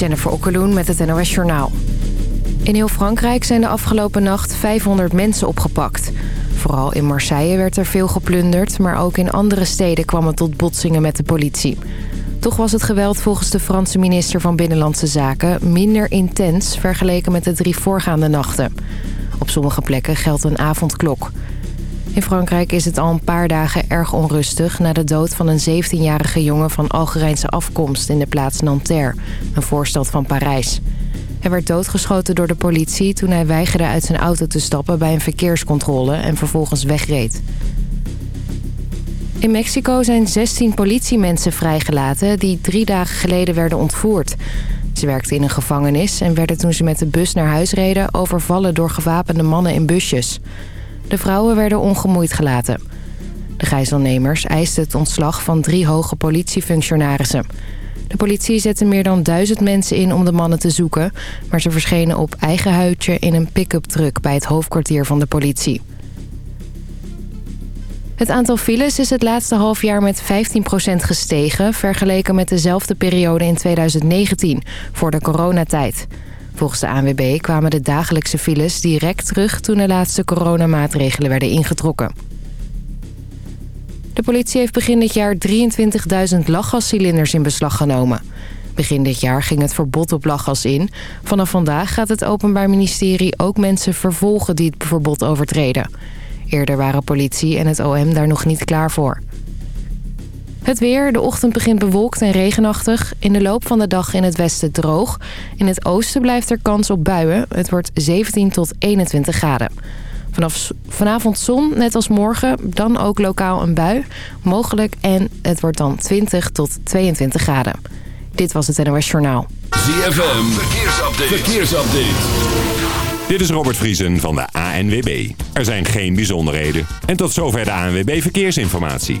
Jennifer Okkeloen met het NOS Journaal. In heel Frankrijk zijn de afgelopen nacht 500 mensen opgepakt. Vooral in Marseille werd er veel geplunderd... maar ook in andere steden kwam het tot botsingen met de politie. Toch was het geweld volgens de Franse minister van Binnenlandse Zaken... minder intens vergeleken met de drie voorgaande nachten. Op sommige plekken geldt een avondklok. In Frankrijk is het al een paar dagen erg onrustig... na de dood van een 17-jarige jongen van Algerijnse afkomst... in de plaats Nanterre, een voorstad van Parijs. Hij werd doodgeschoten door de politie toen hij weigerde uit zijn auto te stappen... bij een verkeerscontrole en vervolgens wegreed. In Mexico zijn 16 politiemensen vrijgelaten... die drie dagen geleden werden ontvoerd... Ze werkten in een gevangenis en werden toen ze met de bus naar huis reden... overvallen door gewapende mannen in busjes. De vrouwen werden ongemoeid gelaten. De gijzelnemers eisten het ontslag van drie hoge politiefunctionarissen. De politie zette meer dan duizend mensen in om de mannen te zoeken... maar ze verschenen op eigen huidje in een pick-up truck bij het hoofdkwartier van de politie. Het aantal files is het laatste half jaar met 15% gestegen... vergeleken met dezelfde periode in 2019, voor de coronatijd. Volgens de ANWB kwamen de dagelijkse files direct terug... toen de laatste coronamaatregelen werden ingetrokken. De politie heeft begin dit jaar 23.000 lachgascilinders in beslag genomen. Begin dit jaar ging het verbod op lachgas in. Vanaf vandaag gaat het Openbaar Ministerie ook mensen vervolgen die het verbod overtreden... Eerder waren politie en het OM daar nog niet klaar voor. Het weer. De ochtend begint bewolkt en regenachtig. In de loop van de dag in het westen droog. In het oosten blijft er kans op buien. Het wordt 17 tot 21 graden. Vanaf, vanavond zon, net als morgen. Dan ook lokaal een bui. Mogelijk en het wordt dan 20 tot 22 graden. Dit was het NOS Journaal. ZFM. Verkeersupdate. Verkeersupdate. Dit is Robert Vriesen van de ANWB. Er zijn geen bijzonderheden. En tot zover de ANWB Verkeersinformatie.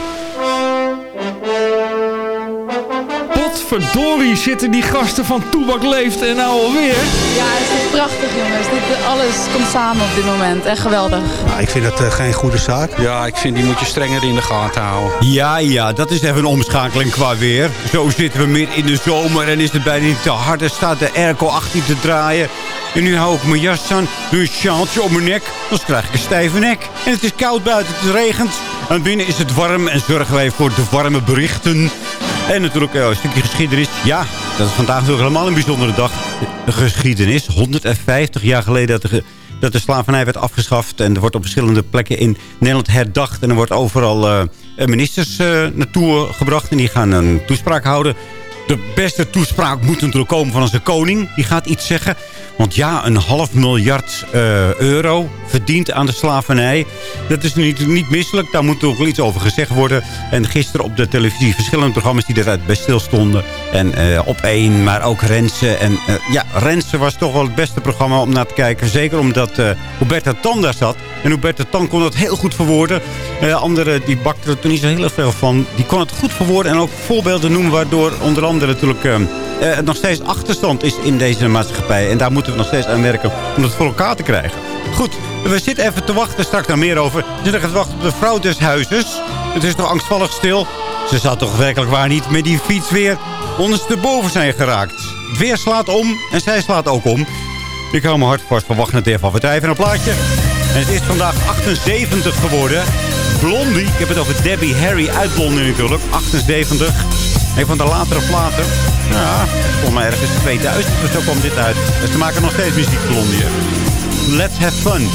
Verdorie zitten die gasten van Toebak Leeft en nou alweer. Ja, het is prachtig jongens. Dit, alles komt samen op dit moment. Echt geweldig. Nou, ik vind dat uh, geen goede zaak. Ja, ik vind die moet je strenger in de gaten houden. Ja, ja, dat is even een omschakeling qua weer. Zo zitten we midden in de zomer en is het bijna niet te hard. Er staat de airco 18 te draaien. En nu hou ik mijn jas aan, nu een sjaaltje om mijn nek. Dan krijg ik een stijve nek. En het is koud buiten, het regent. En binnen is het warm en zorgen wij voor de warme berichten. En natuurlijk een stukje geschiedenis. Ja, dat is vandaag natuurlijk helemaal een bijzondere dag. De geschiedenis. 150 jaar geleden dat de, dat de slavernij werd afgeschaft. En er wordt op verschillende plekken in Nederland herdacht. En er wordt overal uh, ministers uh, naartoe gebracht. En die gaan een toespraak houden. De beste toespraak moet natuurlijk komen van onze koning. Die gaat iets zeggen. Want ja, een half miljard uh, euro verdiend aan de slavernij. Dat is niet, niet misselijk. Daar moet nog wel iets over gezegd worden. En gisteren op de televisie verschillende programma's die eruit bij stilstonden. En uh, op één, maar ook Rensen. En uh, ja, Rensen was toch wel het beste programma om naar te kijken. Zeker omdat uh, Tan daar zat. En Huberta Tan kon dat heel goed verwoorden. anderen die bakten er toen niet zo heel veel van. Die kon het goed verwoorden en ook voorbeelden noemen... waardoor onder andere natuurlijk nog steeds achterstand is in deze maatschappij. En daar moeten we nog steeds aan werken om dat voor elkaar te krijgen. Goed, we zitten even te wachten. Straks daar meer over. We zitten te wachten op de vrouw des huizes. Het is nog angstvallig stil. Ze zou toch werkelijk waar niet met die fiets weer ondersteboven zijn geraakt. Het weer slaat om en zij slaat ook om. Ik hou me hard vast. We wachten het even af. We drijven een plaatje. En het is vandaag 78 geworden. Blondie. Ik heb het over Debbie Harry uit Blondie natuurlijk. 78. Een van de latere platen. Ja, volgens mij ergens 2000 of zo kwam dit uit. Dus ze maken nog steeds muziek Blondie. Let's have fun.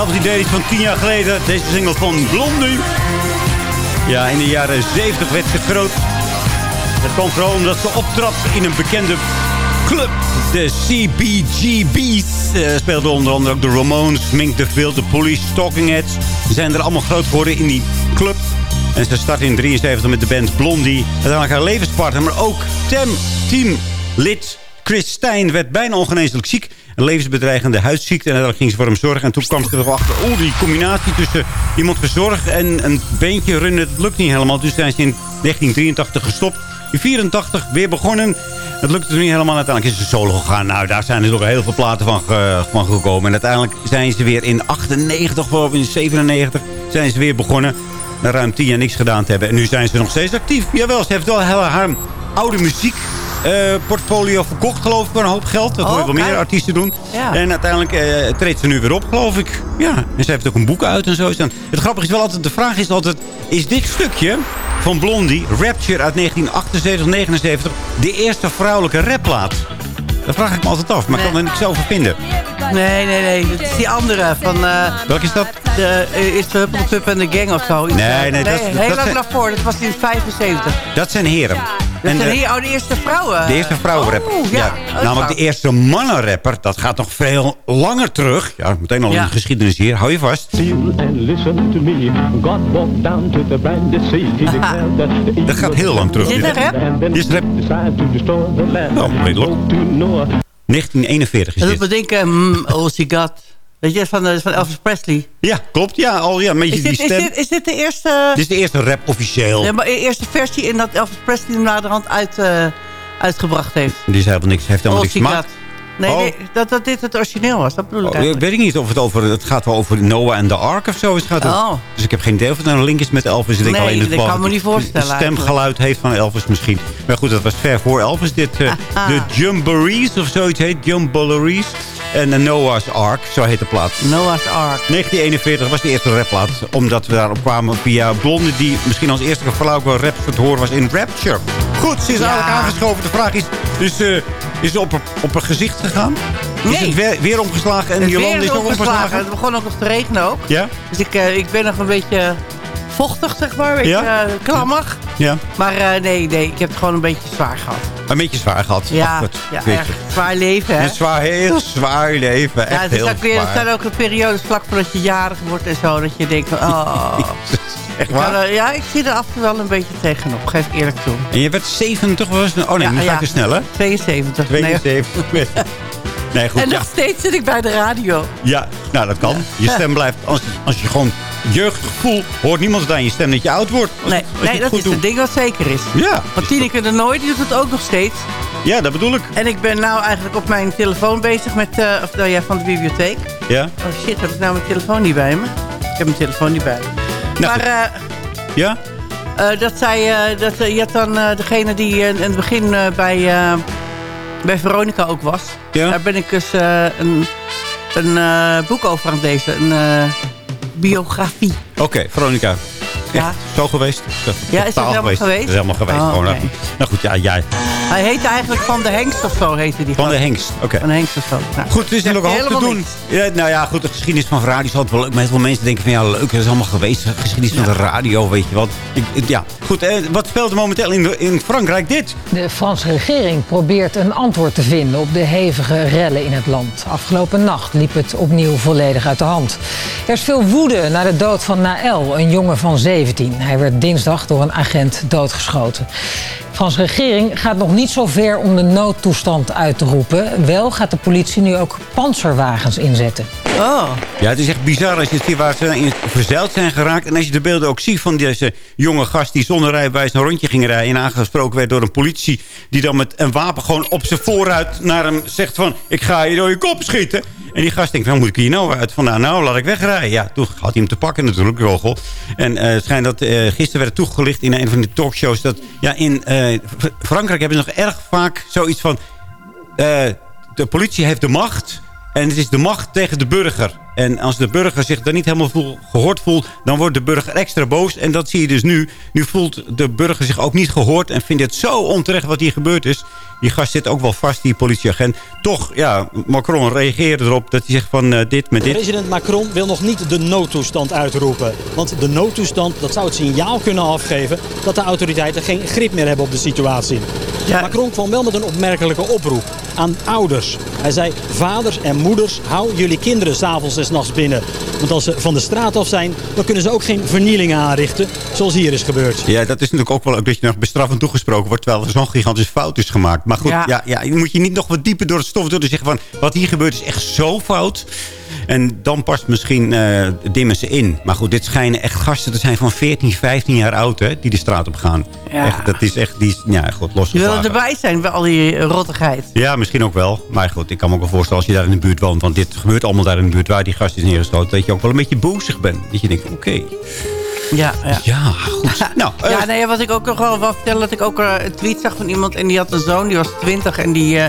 Datzelfde idee van tien jaar geleden. Deze single van Blondie. Ja, in de jaren 70 werd ze groot. Het kwam vooral omdat ze optrad in een bekende club. De CBGB's uh, speelden onder andere ook de Ramones, Mink the Field, de Police, Talking Heads. Ze zijn er allemaal groot geworden in die club. En ze startte in 73 met de band Blondie. Uiteindelijk haar levenspartner, maar ook tem, teamlid Chris Stijn werd bijna ongeneeslijk ziek. Levensbedreigende huidziekte. En dan ging ze voor hem zorgen. En toen kwam ze er achter. Oh, die combinatie tussen iemand verzorgen en een beentje runnen. Dat lukt niet helemaal. Dus zijn ze in 1983 gestopt. In 84 weer begonnen. Het lukte toen niet helemaal. Uiteindelijk is ze solo gegaan. Nou, daar zijn er ook heel veel platen van, gekomen. En uiteindelijk zijn ze weer in 98 of in 97 zijn ze weer begonnen. Na ruim 10 jaar niks gedaan te hebben. En nu zijn ze nog steeds actief. Jawel, ze heeft wel haar oude muziek portfolio verkocht, geloof ik, voor een hoop geld. Dat oh, hoor je wel meer artiesten doen. Ja. En uiteindelijk uh, treedt ze nu weer op, geloof ik. Ja, en ze heeft ook een boek uit en zo. Het grappige is wel altijd, de vraag is altijd... is dit stukje van Blondie, Rapture uit 1978, 79... de eerste vrouwelijke rapplaat? Dat vraag ik me altijd af, maar ik kan er niks over vinden. Nee, nee, nee. Het is die andere van... Uh, Welke is dat? De eerste Huppelpup en de Gang of zo. Nee, nee. nee dat, heel lang daarvoor. Dat was in 75. Dat zijn heren. Zijn hier, oh, de eerste vrouwen. De eerste vrouwenrapper. Oh, ja. ja. Namelijk de eerste mannenrapper. Dat gaat nog veel langer terug. Ja, meteen al ja. in de geschiedenis hier. Hou je vast. dat gaat heel lang terug. Dit een rap? Dit is rap. Nou, redelijk. 1941 is dit. Dat doet me denken, mm, oh, God. Weet je, van, van Elvis Presley. Ja, klopt. Ja, al, ja, is, dit, die stem. Is, dit, is dit de eerste... Dit is de eerste rap officieel. Ja, maar de eerste versie in dat Elvis Presley hem naderhand uit, uh, uitgebracht heeft. Die is helemaal niks, heeft helemaal niks gemaakt. Nee, oh. nee dat, dat dit het origineel was. Dat bedoel ik oh, Ik weet niet of het over... Het gaat wel over Noah en de Ark of zo. Gaat oh. Dus ik heb geen idee of het een link is met Elvis. Ik denk nee, alleen dat kan me niet voorstellen. Het stemgeluid heeft van Elvis misschien. Maar goed, dat was ver voor Elvis. Dit, uh, de Jumborees of zoiets heet. Jumborees. En Noah's Ark, zo heet de plaat. Noah's Ark. 1941 was de eerste rapplaat. Omdat we daarop kwamen via Blonde... die misschien als eerste vrouwelijke rap te horen was in Rapture. Goed, ze is eigenlijk aangeschoven. De vraag is, dus, uh, is ze op, op haar gezicht gegaan? Nee. Is het weer, weer omgeslagen en Jolande is nog omgeslagen? Het begon ook nog te regenen ook. Ja? Dus ik, uh, ik ben nog een beetje vochtig, zeg maar. Een beetje ja? uh, klammig. Ja. Maar uh, nee, nee, ik heb het gewoon een beetje zwaar gehad. Een beetje zwaar gehad? Ja, echt zwaar leven, hè? Een zwaar, heel zwaar leven. Echt ja, het, is heel ook weer, het zijn ook periodes vlak voordat je jarig wordt en zo. Dat je denkt, oh... Echt waar? Ja, ja, ik zie er af en toe wel een beetje tegenop. Geef ik eerlijk toe. En je werd 70 was Oh nee, ja, nu ga ik te snel, hè? 72. 72. Nee. nee, goed, en nog steeds zit ik bij de radio. Ja, nou dat kan. Je stem blijft... Als, als je gewoon jeugdig gevoel... hoort niemand het aan je stem dat je oud wordt. nee, nee dat is doet. een ding wat zeker is. Ja. Want Tineke de Nooit doet het ook nog steeds. Ja, dat bedoel ik. En ik ben nou eigenlijk op mijn telefoon bezig met... Uh, of nou ja, van de bibliotheek. Ja. Oh shit, heb ik nou mijn telefoon niet bij me? Ik heb mijn telefoon niet bij me. Nou, maar... Uh, ja? Uh, dat zij, dat, je had dan degene die in het begin bij, bij Veronica ook was. Ja? Daar ben ik dus een, een boek over aan het lezen. Een biografie. Oké, Veronica. Ja. Zo geweest? ja, is het helemaal geweest? geweest? is helemaal geweest. Oh, okay. Nou goed, ja, jij. Hij heette eigenlijk Van de Hengst of zo, heette die. Van de Hengst, oké. Van de Hengst of zo. Nou, goed, er is nog hoop te doen. Ja, nou ja, goed, de geschiedenis van radio is altijd wel leuk. Maar heel veel mensen denken van, ja, leuk, dat is allemaal geweest. De geschiedenis van de radio, weet je wat. Ik, ja, goed, eh, wat speelt er momenteel in, in Frankrijk dit? De Franse regering probeert een antwoord te vinden op de hevige rellen in het land. Afgelopen nacht liep het opnieuw volledig uit de hand. Er is veel woede na de dood van Naël, een jongen van 17. Hij werd dinsdag door een agent doodgeschoten. De Franse regering gaat nog niet zo ver om de noodtoestand uit te roepen. Wel gaat de politie nu ook panzerwagens inzetten. Oh. Ja, het is echt bizar als je ziet waar ze in verzeild zijn geraakt. En als je de beelden ook ziet van deze jonge gast die zonder rijbewijs een rondje ging rijden... en aangesproken werd door een politie die dan met een wapen gewoon op zijn vooruit naar hem zegt van... ik ga je door je kop schieten. En die gast denkt, waar moet ik hier nou uit vandaan? Nou, laat ik wegrijden. Ja, toen had hij hem te pakken natuurlijk, Rogel. En uh, het schijnt dat uh, gisteren werd toegelicht in een van de talkshows... dat ja, in uh, Frankrijk hebben ze nog erg vaak zoiets van... de politie heeft de macht... En het is de macht tegen de burger. En als de burger zich dan niet helemaal voel, gehoord voelt... dan wordt de burger extra boos. En dat zie je dus nu. Nu voelt de burger zich ook niet gehoord... en vindt het zo onterecht wat hier gebeurd is. Die gast zit ook wel vast, die politieagent. Toch, ja, Macron reageerde erop dat hij zegt van uh, dit met dit. President Macron wil nog niet de noodtoestand uitroepen. Want de noodtoestand, dat zou het signaal kunnen afgeven... dat de autoriteiten geen grip meer hebben op de situatie. Ja. Macron kwam wel met een opmerkelijke oproep aan ouders. Hij zei, vaders en moeders, hou jullie kinderen s'avonds en s'nachts binnen. Want als ze van de straat af zijn, dan kunnen ze ook geen vernielingen aanrichten, zoals hier is gebeurd. Ja, dat is natuurlijk ook wel een beetje nog bestraffend toegesproken wordt, terwijl er zo'n gigantische fout is gemaakt. Maar goed, ja. Ja, ja, je moet je niet nog wat dieper door het stof door te zeggen van, wat hier gebeurt is echt zo fout. En dan past misschien uh, dimmen ze in. Maar goed, dit schijnen echt gasten te zijn van 14, 15 jaar oud... Hè, die de straat op gaan. Ja. Echt, dat is echt, die, ja, goed, los Je wil erbij zijn bij al die rottigheid. Ja, misschien ook wel. Maar goed, ik kan me ook wel voorstellen als je daar in de buurt woont... want dit gebeurt allemaal daar in de buurt waar die gast is neergestoten... dat je ook wel een beetje boezig bent. Dat je denkt, oké... Ja, ja. ja, goed. nou, uh, ja, nee, wat ik ook nog wel wil vertellen... dat ik ook een tweet zag van iemand... en die had een zoon, die was 20 en die... Uh,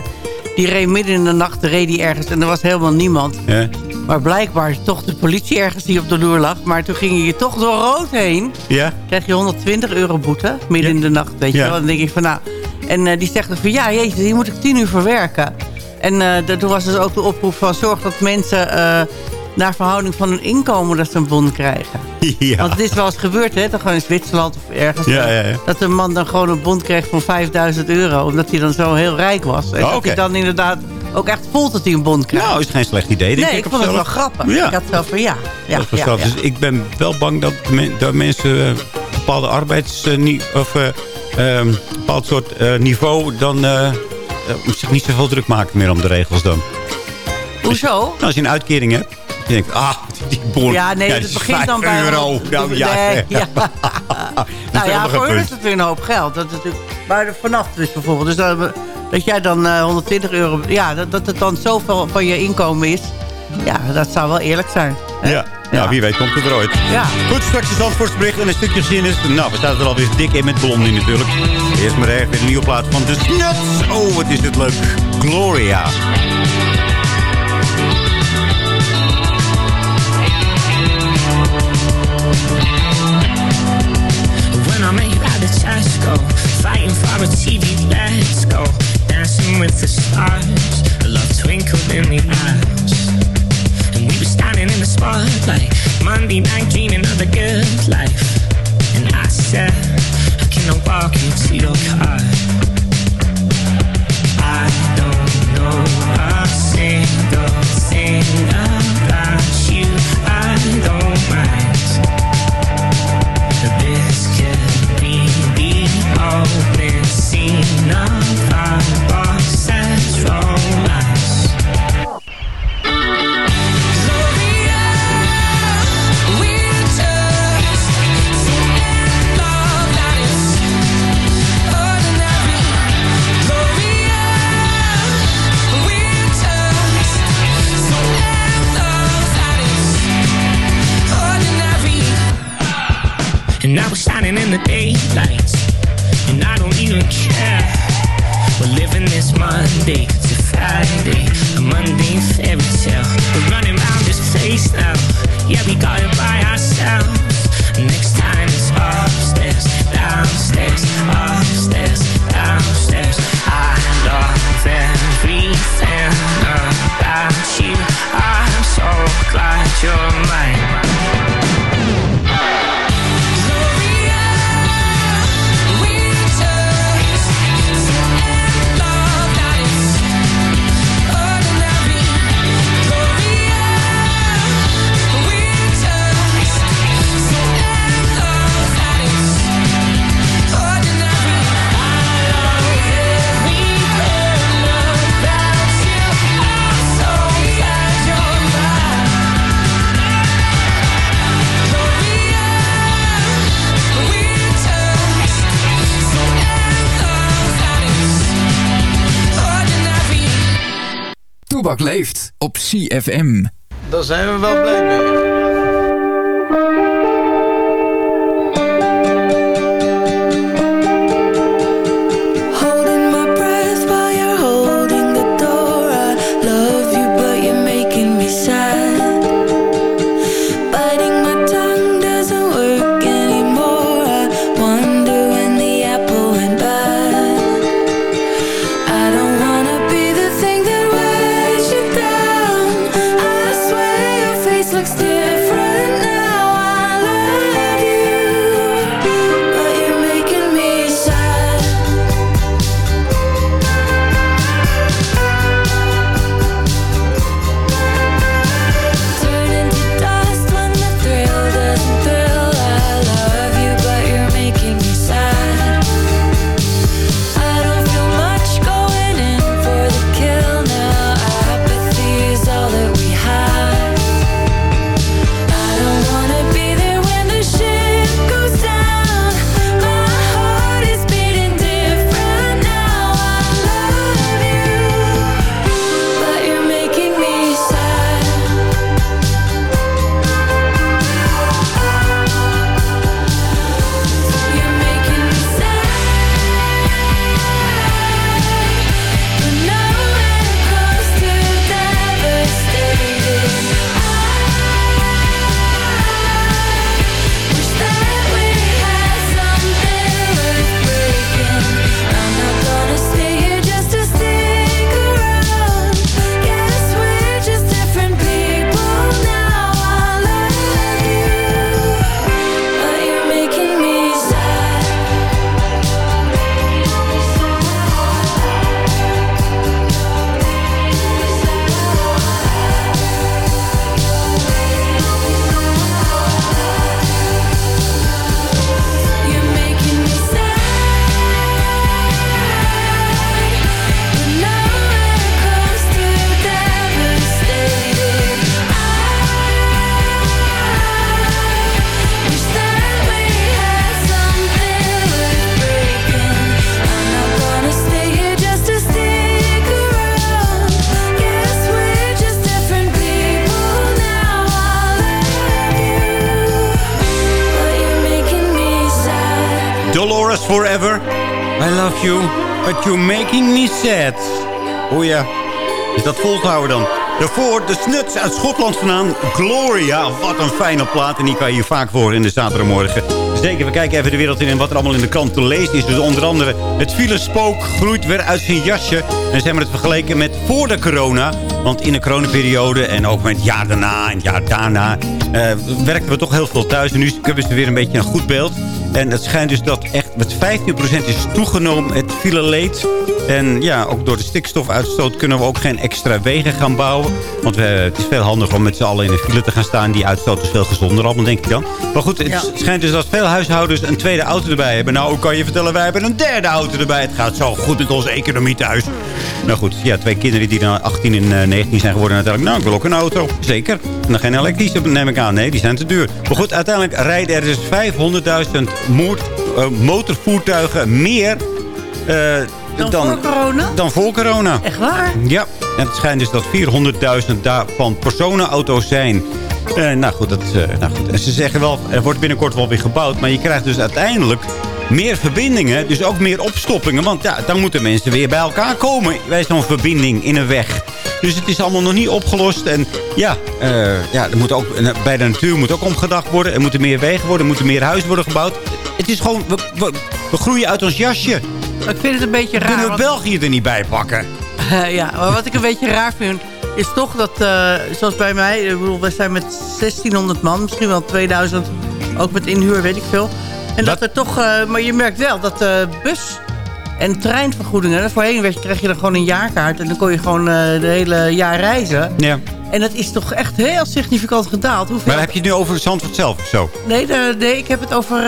die reed midden in de nacht, reed die ergens en er was helemaal niemand. Ja. Maar blijkbaar toch de politie ergens die op de loer lag. Maar toen ging je toch door rood heen. Ja. Krijg je 120 euro boete, midden in de nacht, weet je wel. Dan denk ik van nou... En uh, die zegt van ja, jezus, hier moet ik tien uur voor werken. En uh, toen was dus ook de oproep van zorg dat mensen... Uh, naar verhouding van hun inkomen dat ze een bon krijgen. Ja. Want het is wel eens gebeurd, hè? Dan gewoon in Zwitserland of ergens. Ja, ja, ja. Dat een man dan gewoon een bon kreeg van 5000 euro. Omdat hij dan zo heel rijk was. En oh, dat hij dan inderdaad ook echt voelt dat hij een bon krijgt. Nou, is geen slecht idee. Denk nee, ik, ik vond het wel grappig. Ja. Ik had zelf van ja. ja, ja, ja, Dus ik ben wel bang dat, dat mensen uh, bepaalde arbeids... Uh, of uh, um, bepaald soort niveau dan zich niet zoveel druk maken meer om de regels dan. Hoezo? Nou, als je een uitkering hebt je denkt, ah, die bon. Ja, nee, het begint dan bij... euro. Nou, ja. Nee, ja. nou ja, voor hun is het weer een hoop geld. Dat is natuurlijk, maar vanaf dus bijvoorbeeld. Dus dat, dat jij dan uh, 120 euro... Ja, dat, dat het dan zoveel van je inkomen is. Ja, dat zou wel eerlijk zijn. Ja. Ja. Nou, wie weet komt het er ooit. Ja. Goed, straks het antwoordsbericht en een stukje geschiedenis. Nou, we staan er alweer dik in met Blondie natuurlijk. Eerst maar even een nieuwe plaat van de Snuts. Oh, wat is dit leuk. Gloria. Tesco, fighting for a TV, let's go. Dancing with the stars, a love twinkled in the eyes. And we were standing in the spotlight, Monday night dreaming of the good life. And I said, I walk you to your car? I don't know a single thing about you. I don't shining in the daylight you care. We're living this Monday. Op CFM. Daar zijn we wel blij mee. You're making me sad. Ja, is dat volgehouden dan? Daarvoor de snuts uit Schotland vandaan. Gloria, wat een fijne plaat. En die kan je hier vaak voor in de zaterdagmorgen. Zeker, we kijken even de wereld in en wat er allemaal in de krant te lezen is. Dus onder andere het filespook groeit weer uit zijn jasje. En ze hebben het vergeleken met voor de corona. Want in de coronaperiode en ook met het jaar daarna en het jaar daarna... Uh, werkten we toch heel veel thuis. En nu hebben ze weer een beetje een goed beeld. En het schijnt dus dat echt met 15% is toegenomen het fileleed. En ja, ook door de stikstofuitstoot kunnen we ook geen extra wegen gaan bouwen. Want we, het is veel handiger om met z'n allen in de file te gaan staan. Die uitstoot is veel gezonder allemaal, denk ik dan. Maar goed, het schijnt dus dat veel huishoudens een tweede auto erbij hebben. Nou, kan je vertellen, wij hebben een derde auto erbij. Het gaat zo goed met onze economie thuis. Nou goed, ja, twee kinderen die dan 18 en 19 zijn geworden. En uiteindelijk, nou, ik wil ook een auto. Zeker. En dan geen elektrische, neem ik aan. Nee, die zijn te duur. Maar goed, uiteindelijk rijden er dus 500.000 moord, uh, motorvoertuigen meer... Uh, dan, dan, voor corona? Dan voor corona. Echt waar? Ja. En het schijnt dus dat 400.000 daarvan personenauto's zijn. Uh, nou, goed, dat, uh, nou goed, en ze zeggen wel, er wordt binnenkort wel weer gebouwd. Maar je krijgt dus uiteindelijk meer verbindingen. Dus ook meer opstoppingen. Want ja, dan moeten mensen weer bij elkaar komen. Bij zo'n verbinding in een weg. Dus het is allemaal nog niet opgelost. En ja, uh, ja er moet ook, bij de natuur moet ook omgedacht worden. Er moeten meer wegen worden. Er moeten meer huizen worden gebouwd. Het is gewoon, we, we, we groeien uit ons jasje. Ik vind het een beetje raar. Kunnen we België er niet bij pakken? Uh, ja, maar wat ik een beetje raar vind... is toch dat, uh, zoals bij mij... Ik bedoel, wij zijn met 1600 man, misschien wel 2000... ook met inhuur, weet ik veel. En dat, dat er toch... Uh, maar je merkt wel dat de bus en treinvergoedingen... voorheen werd, kreeg je dan gewoon een jaarkaart... en dan kon je gewoon de hele jaar reizen. Ja. En dat is toch echt heel significant gedaald. Hoeveel... Maar heb je het nu over Zandvoort zelf of zo? Nee, de, nee ik heb het over uh,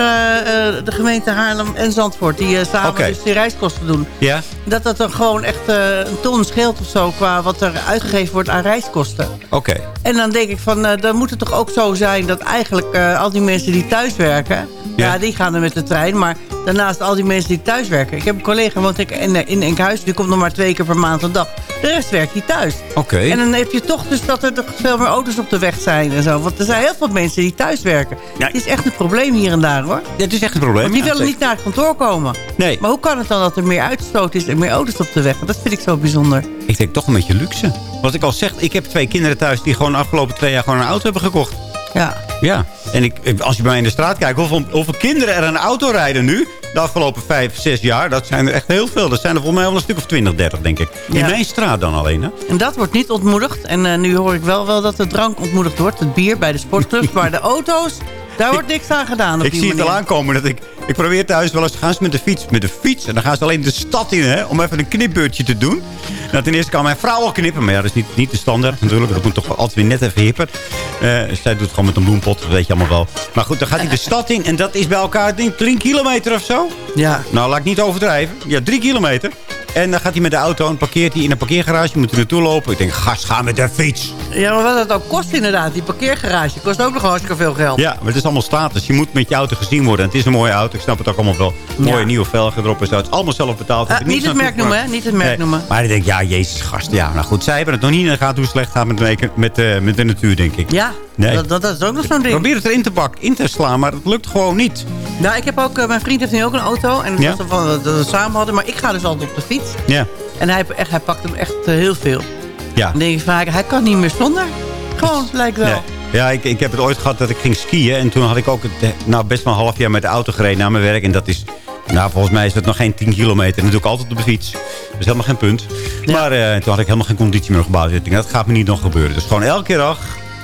de gemeente Haarlem en Zandvoort. Die uh, samen okay. dus die reiskosten doen. Ja. Dat dat er gewoon echt uh, een ton scheelt of zo... qua wat er uitgegeven wordt aan reiskosten. Oké. Okay. En dan denk ik van, dan moet het toch ook zo zijn... dat eigenlijk al die mensen die thuis werken... Ja. ja. die gaan er met de trein. Maar daarnaast al die mensen die thuis werken. Ik heb een collega woont in, in Enkhuizen. Die komt nog maar twee keer per maand een dag. De rest werkt die thuis. Oké. Okay. En dan heb je toch dus dat er veel meer auto's op de weg zijn en zo. Want er zijn heel veel mensen die thuis werken. Ja. Het is echt een probleem hier en daar hoor. Ja, het is echt een probleem. Want die willen niet naar het kantoor komen. Nee. Maar hoe kan het dan dat er meer uitstoot is en meer auto's op de weg? Dat vind ik zo bijzonder. Ik denk toch een beetje luxe. Wat ik al zeg, ik heb twee kinderen thuis die gewoon de afgelopen twee jaar gewoon een auto hebben gekocht. Ja. Ja. En ik, als je bij mij in de straat kijkt, hoeveel, hoeveel kinderen er een auto rijden nu? De afgelopen vijf, zes jaar. Dat zijn er echt heel veel. Dat zijn er volgens mij wel een stuk of 20, 30, denk ik. In ja. mijn straat dan alleen, hè? En dat wordt niet ontmoedigd. En uh, nu hoor ik wel, wel dat de drank ontmoedigd wordt. Het bier bij de sportclubs. maar de auto's, daar wordt niks aan gedaan op Ik die zie manier. het al aankomen. Dat ik, ik probeer thuis wel eens te gaan met de fiets. Met de fiets. En dan gaan ze alleen de stad in, hè. Om even een knipbeurtje te doen. Nou, ten eerste kan mijn vrouw al knippen. Maar ja, dat is niet, niet de standaard natuurlijk. Dat moet toch altijd weer net even hipper. Uh, zij doet het gewoon met een bloempot. Dat weet je allemaal wel. Maar goed, dan gaat hij de stad in. En dat is bij elkaar, denk ik, drie kilometer of zo. Ja. Nou, laat ik niet overdrijven. Ja, drie kilometer. En dan gaat hij met de auto en parkeert hij in een parkeergarage. Je moet er naartoe lopen. Ik denk, gast, ga met de fiets. Ja, maar wat het ook kost inderdaad. Die parkeergarage kost ook nog hartstikke veel geld. Ja, maar het is allemaal status. Je moet met je auto gezien worden. En het is een mooie auto. Ik snap het ook allemaal wel. Mooie ja. nieuwe velgen erop en zo. Het is allemaal zelf betaald. Uh, niet het merk noemen, hè? Niet het merk nee. noemen. Maar ik denk, ja, jezus, gast. Ja, nou goed. Zij hebben het nog niet in de gaten hoe slecht gaat met, met, uh, met de natuur, denk ik. Ja, nee. dat, dat, is ook nog zo'n ding. Probeer het erin te pakken, in te slaan. Maar het lukt gewoon niet. Nou, ik heb ook... Uh, mijn vriend heeft nu ook een auto. En dat ja? dat we samen hadden. Maar ik ga dus altijd op de fiets. Ja. En hij, echt, hij pakt hem echt uh, heel veel. Ja. Dan denk ik vaak, hij kan niet meer zonder. Gewoon, lijkt wel. Nee. Ja, ik, ik heb het ooit gehad dat ik ging skiën. En toen had ik ook het, nou, best wel een half jaar met de auto gereden naar mijn werk. En dat is, nou, volgens mij is dat nog geen 10 kilometer. En dat doe ik altijd op de fiets. Dat is helemaal geen punt. Ja. Maar uh, toen had ik helemaal geen conditie meer gebouwd. Dus ik denk, dat gaat me niet nog gebeuren. Dus gewoon elke dag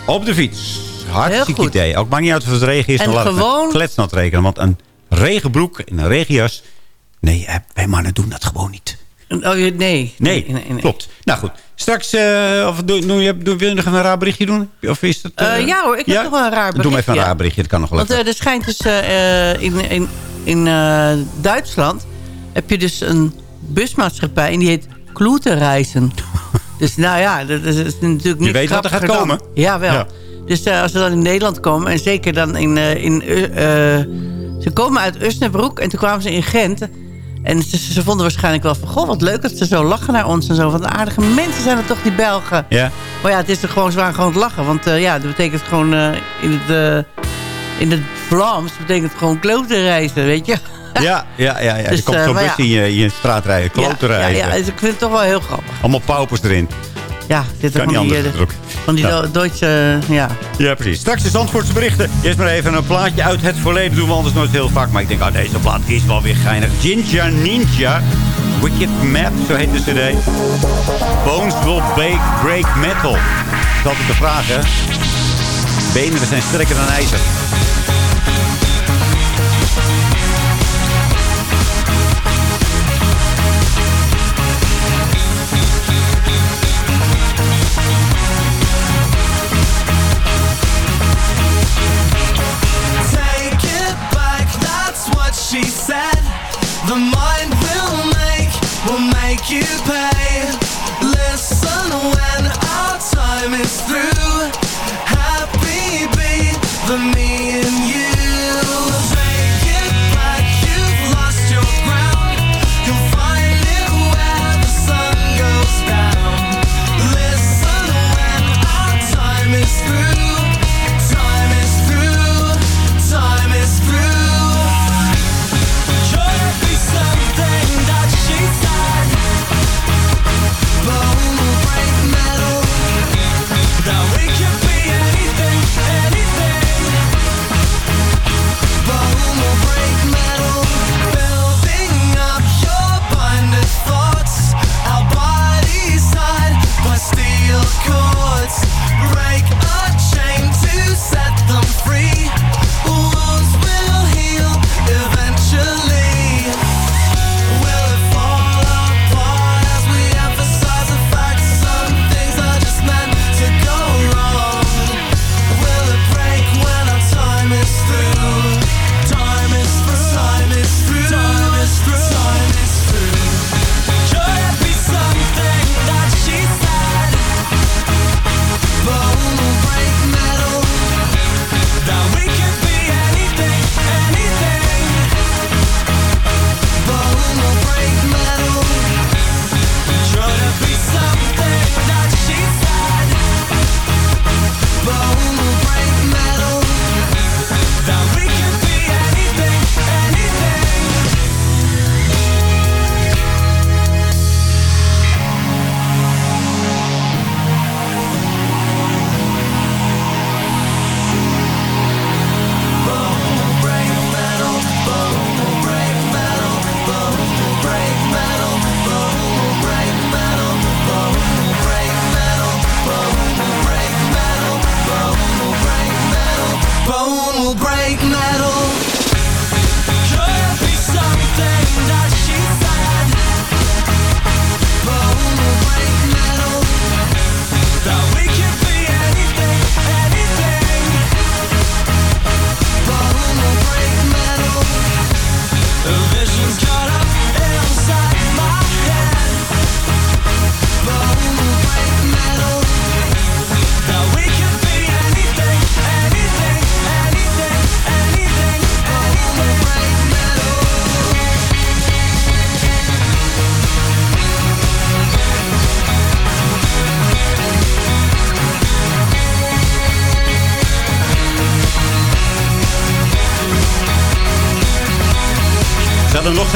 op de fiets. Hartstikke idee. Ook maakt niet uit of het regen is. En dan gewoon... kletsnat rekenen. Want een regenbroek en een regenjas... Nee, wij mannen doen dat gewoon niet. Oh, nee. Nee, nee, nee, nee. klopt. Nou goed, straks, uh, of doe, doe, doe, wil je nog een raar berichtje doen? Of is dat, uh, uh, ja hoor, ik ja? heb nog wel een raar berichtje. Doe maar even een raar berichtje, dat kan nog wel Want er schijnt dus in, in, in Duitsland... heb je dus een busmaatschappij en die heet Kloeterreizen. Dus nou ja, dat is, is natuurlijk niet Je weet wat er gaat dan. komen. Ja, wel. Ja. Dus als ze dan in Nederland komen... en zeker dan in... in ze komen uit Usnebroek en toen kwamen ze in Gent... En ze, ze, vonden waarschijnlijk wel van... Goh, wat leuk dat ze zo lachen naar ons en zo. Wat aardige mensen zijn er toch, die Belgen. Ja. Maar ja, het is er gewoon zwaar gewoon het lachen. Want uh, ja, dat betekent gewoon... Uh, in het, uh, in het Vlaams betekent het gewoon klote reizen, weet je. Ja, ja, ja. ja. Dus, er komt eh, zo'n bus in, je, in straat rijden, kloten ja, rijden. ja, dus ik vind het toch wel heel grappig. Allemaal paupers erin. Ja, dit Kan van niet die, anders eh, van die Ja. Duitse, ja. Ja, precies. Straks de Zandvoortse berichten. Eerst maar even een plaatje uit het verleden. doen we anders nooit heel vaak. Maar ik denk, ah, deze plaat is wel weer geinig. Jinja Ninja. Wicked Map, zo heet de cd. Bones will break, break metal. Dat is altijd de vraag, hè. Benen zijn sterker dan ijzer. You pay. Listen when our time is through. Happy be the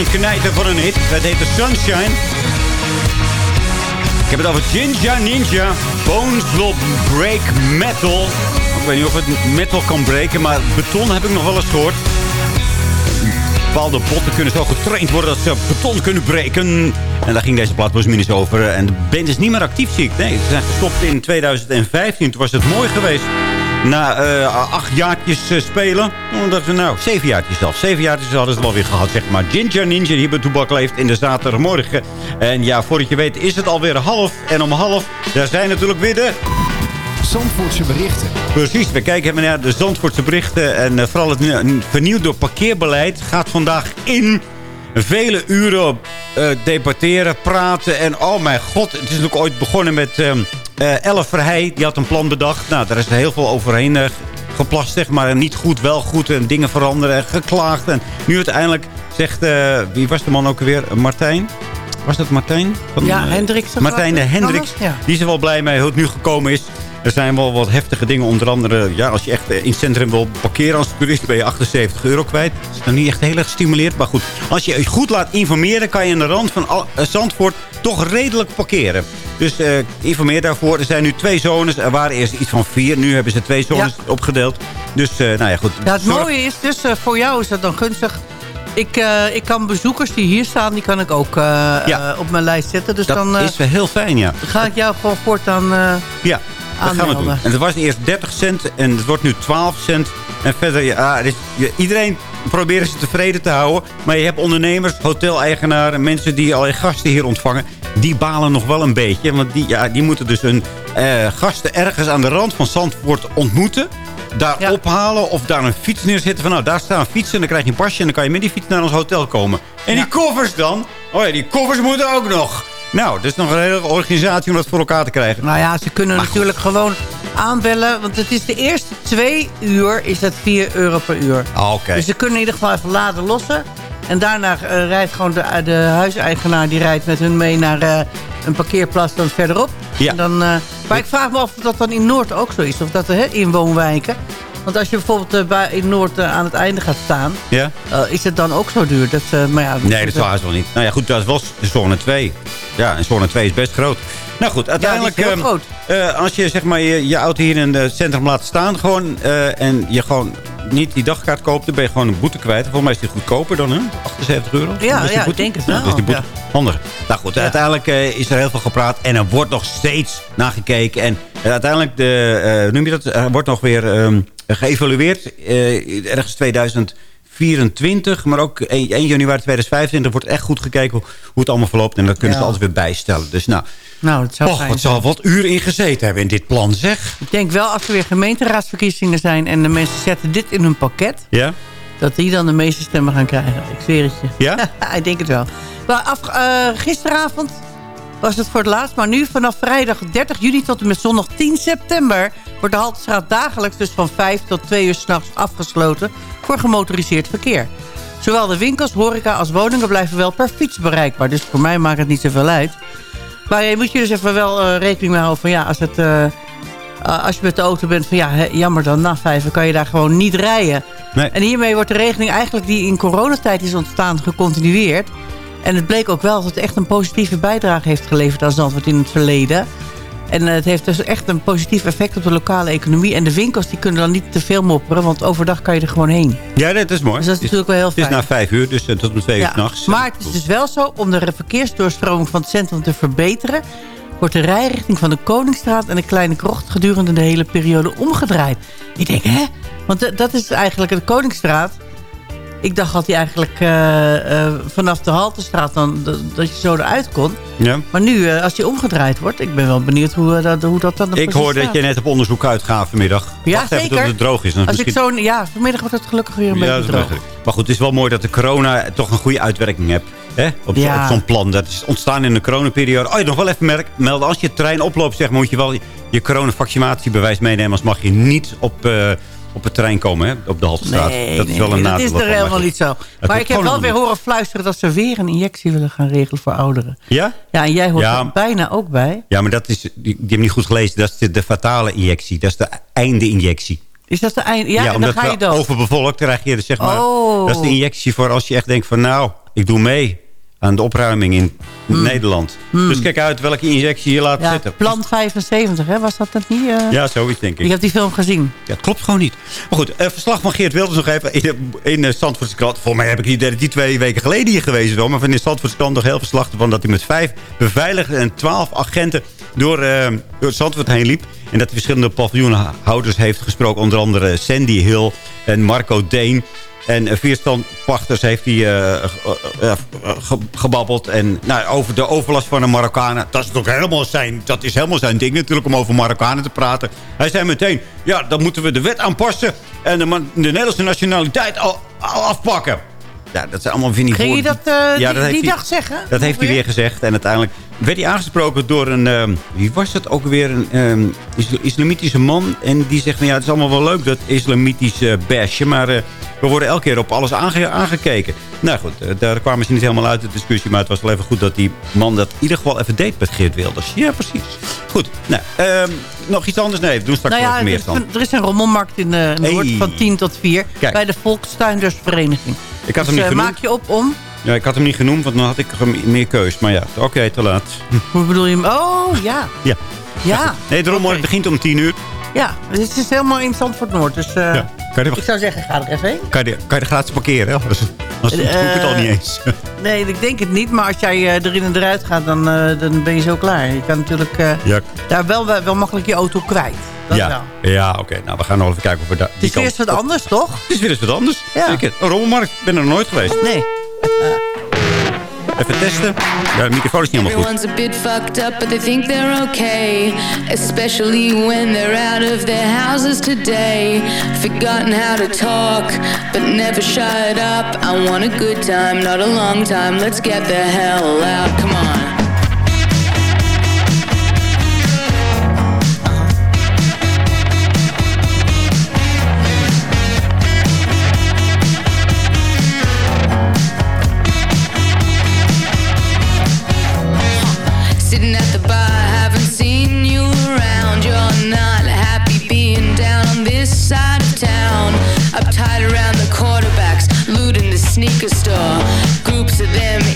Zo'n knijter voor een hit. Dat heette Sunshine. Ik heb het over Jinja Ninja. Bones break metal. Ik weet niet of het metal kan breken, maar beton heb ik nog wel eens gehoord. Bepaalde botten kunnen zo getraind worden dat ze beton kunnen breken. En daar ging deze plaat minus over. En de band is niet meer actief, zie ik. Nee, ze zijn gestopt in 2015. Toen was het mooi geweest. Na eh, acht jaartjes eh, spelen. Omdat we nou, zeven jaartjes zelfs. Zeven jaartjes hadden ze het wel weer gehad, zeg maar. Ginger Ninja, die bij Toebak leeft in de zaterdagmorgen. En ja, voordat je weet is het alweer half. En om half, daar zijn natuurlijk weer de... Zandvoortse berichten. Precies, we kijken even naar de Zandvoortse berichten. En eh, vooral het vernieuwde parkeerbeleid gaat vandaag in vele uren eh, debatteren, praten. En oh mijn god, het is natuurlijk ooit begonnen met ehm Elle Verheij. Die had een plan bedacht. Nou, daar is er heel veel overheen eh, geplast, zeg maar. Niet goed, wel goed en dingen veranderen en geklaagd. En nu uiteindelijk zegt, eh, wie was de man ook weer? Martijn? Was dat Martijn? Van, Ja, Hendricks. Martijn de Hendricks. Ja. Die is er wel blij mee hoe het nu gekomen is. Er zijn wel wat heftige dingen. Onder andere, ja, als je echt eh, in het centrum wil parkeren als toerist... ben je 78 euro kwijt. Dat is dan niet echt heel erg gestimuleerd. Maar goed, als je je goed laat informeren... kan je aan de rand van eh, Zandvoort toch redelijk parkeren. Dus eh, informeer daarvoor. Er zijn nu twee zones. Er waren eerst iets van vier. Nu hebben ze twee zones opgedeeld. Dus, nou ja, goed. Ja, het Zorg- mooie is dus, voor jou is dat dan gunstig. Ik, ik kan bezoekers die hier staan, die kan ik ook Ja. op mijn lijst zetten. Dus Dat dan is wel heel fijn, ja. ga ik jou gewoon voortaan eh Dat gaan we doen. En het was eerst 30 cent en het wordt nu 12 cent. En verder, ja, is- iedereen probeert ze tevreden te houden. Maar je hebt ondernemers, hoteleigenaren, mensen die al gasten hier ontvangen. Die balen nog wel een beetje. Want die, ja, die moeten dus hun eh, gasten ergens aan de rand van Zandvoort ontmoeten. Daar ophalen of daar een fiets neerzetten. Van nou, daar staan fietsen en dan krijg je een pasje. En dan kan je met die fiets naar ons hotel komen. En die koffers dan? Oh ja, die koffers moeten ook nog. Nou, is nog een hele organisatie om dat voor elkaar te krijgen. Nou ja, ze kunnen natuurlijk gewoon aanbellen. Want het is de eerste twee uur is dat 4 euro per uur. Ah, Oké. Dus ze kunnen in ieder geval even laden lossen. En daarna eh, rijdt gewoon de, de huiseigenaar die rijdt met hun mee naar eh, een parkeerplaats dan verderop. Ja. En dan, eh, maar ik vraag me af of dat dan in Noord ook zo is. Of dat er hè, in woonwijken. Want als je bijvoorbeeld eh, bij, in Noord eh, aan het einde gaat staan... Ja? eh, is het dan ook zo duur? Dat, maar ja, Nee, dat is wel niet. Nou ja, goed, dat was de zone 2. Ja, en zone 2 is best groot. Nou goed, uiteindelijk... heel ehm, eh, als je zeg maar, je, je auto hier in het centrum laat staan... Gewoon, en je gewoon niet die dagkaart koopt... dan ben je gewoon een boete kwijt. Volgens mij is die goedkoper dan hè? 78 euro. Ja, ja, ik denk het Ja, wel, dat is die boete. ja. Handig. Nou goed, uiteindelijk is er heel veel gepraat. En er wordt nog steeds nagekeken. En eh, uiteindelijk, de, eh, noem je dat? Wordt nog weer ehm, geëvalueerd. eh, ergens 2024, maar ook 1, 1 januari 2025 wordt echt goed gekeken hoe, hoe het allemaal verloopt. En dat kunnen ze altijd weer bijstellen. Dus nou, Nou, het zou och, wat zal wat uren in gezeten hebben in dit plan, zeg. Ik denk wel als er weer gemeenteraadsverkiezingen zijn... en de mensen zetten dit in hun pakket... Ja? dat die dan de meeste stemmen gaan krijgen. Ik zweer het je. Ja? ik denk het wel. Maar af, eh, gisteravond was het voor het laatst. Maar nu vanaf vrijdag 30 juni tot en met zondag 10 september... wordt de Haltestraat dagelijks dus van 5 tot 2 uur s'nachts afgesloten... voor gemotoriseerd verkeer. Zowel de winkels, horeca als woningen blijven wel per fiets bereikbaar. Dus voor mij maakt het niet zoveel uit. Maar je moet je dus even wel eh, rekening mee houden van ja, als het... eh, uh, als je met de auto bent van ja, jammer dan, na vijf kan je daar gewoon niet rijden. Nee. En hiermee wordt de regeling eigenlijk die in coronatijd is ontstaan gecontinueerd. En het bleek ook wel dat het echt een positieve bijdrage heeft geleverd aan Zandvoort in het verleden. En eh, het heeft dus echt een positief effect op de lokale economie. En de winkels die kunnen dan niet te veel mopperen, want overdag kan je er gewoon heen. Ja, dat is mooi. Dus dat is natuurlijk wel heel Het is fijn. na vijf uur, dus eh, tot om twee uur s'nachts. Maar het is dus wel zo, om de verkeersdoorstroming van het centrum te verbeteren... wordt de rijrichting van de Koningsstraat en de Kleine Krocht gedurende de hele periode omgedraaid. Ik denk, hè? Want d- dat is eigenlijk de Koningsstraat. Ik dacht dat hij eigenlijk eh, eh, vanaf de Haltestraat dan, dat, je zo eruit kon. Ja. Maar nu, eh, als die omgedraaid wordt, ik ben wel benieuwd hoe, dat, hoe dat dan Ik hoorde dat je net op onderzoek uitgaat vanmiddag. Ja, Wacht even zeker. tot het droog is. Dan Als ik zo, ja, vanmiddag wordt het gelukkig weer een Ja, beetje droog. Maar goed, het is wel mooi dat de corona toch een goede uitwerking hebt. Hè? Op, Ja. op zo'n plan. Dat is ontstaan in de coronaperiode. Oh, je nog wel even merk, melden. Als je het trein oploopt, zeg, maar, moet je wel je, coronavaccinatiebewijs meenemen. Anders mag je niet op, op het trein komen, hè? op de Haltestraat. Nee, dat is nee, wel een dat nadeel. is er helemaal niet zo. Het Maar ik heb wel weer horen fluisteren dat ze weer een injectie willen gaan regelen voor ouderen. Ja? Ja, en jij hoort Ja. er bijna ook bij. Ja, maar dat is, die, die heb niet goed gelezen. Dat is de, de fatale injectie. Dat is de einde-injectie. Is dat de eind? Ja, en dan ga je dood. overbevolkt krijg je dus zeg maar. Oh. Dat is de injectie voor als je echt denkt van nou, ik doe mee aan de opruiming in Nederland. Dus kijk uit welke injectie je laat Hmm. Ja, zitten. plan 75, hè? Was dat dat niet? eh? Ja, zoiets denk ik. Ik heb die film gezien. Ja, het klopt gewoon niet. Maar goed, eh, verslag van Geert Wilders nog even in de, in de Zandvoortse krant. Volgens mij heb ik niet dat die twee weken geleden hier geweest was. Maar van de Zandvoortse krant nog heel verslag van dat hij met vijf beveiligden en twaalf agenten door, eh door Zandvoort heen liep. En dat hij verschillende paviljoenhouders heeft gesproken. Onder andere Sandy Hill en Marco Deen. En uh, vierstandpachters heeft hij eh, eh, eh, ge- gebabbeld. En nou, over de overlast van de Marokkanen. Dat is, ook helemaal zijn, dat is helemaal zijn ding natuurlijk om over Marokkanen te praten. Hij zei meteen, ja, dan moeten we de wet aanpassen. En de, de Nederlandse nationaliteit al, al afpakken. Ja, dat zijn allemaal vind ik Ging je dat eh, die, heeft die dag zeggen? dat heeft hij weer gezegd. En uiteindelijk werd hij aangesproken door een... ehm, wie was dat ook weer? Een ehm, isla- islamitische man. En die zegt van ja, het is allemaal wel leuk dat islamitische basje. Maar eh, we worden elke keer op alles aange- aangekeken. Nou goed, eh, daar kwamen ze niet helemaal uit de discussie. Maar het was wel even goed dat die man dat in ieder geval even deed met Geert Wilders. Ja, precies. Goed, nou, ehm, nog iets anders? Nee, we doen straks Nou ja, er meer is, dan. een, er is een rommelmarkt in Noord Hey. van 10 tot 4. Kijk. Bij de Volkstuindersvereniging. Ik had Dus, hem niet eh, genoemd. maak je op om... Ja, ik had hem niet genoemd, want dan had ik meer keus. Maar ja, oké, te laat. Hoe bedoel je hem? Oh, ja. Ja. Ja. Nee, de rommelmarkt begint om 10 uur. Ja, het is helemaal in Zandvoort Noord. Dus eh, Kan je, ik zou zeggen, ga er even heen. kan je, kan je er gratis parkeren? Anders, doe ik het al niet eens. Nee, ik denk het niet. Maar als jij eh, erin en eruit gaat, dan, eh, dan ben je zo klaar. Je kan natuurlijk eh, Ja, daar wel, wel, wel makkelijk je auto kwijt. Dat wel. ja, ja oké. Nou, we gaan nog even kijken of we daar... Het is weer eens wat anders, toch? Het is weer eens wat anders. Ja. Zeker. Een rommelmarkt. Ik ben er nog nooit geweest. Nee. Even testen. Ja, de microfoon is niet helemaal goed. A bit fucked up, but they think they're okay. Especially when they're out of their houses today. Forgotten how to talk, but never shut up. I want a good time, not a long time. Let's get the hell out, come on. liquor store. Groups of them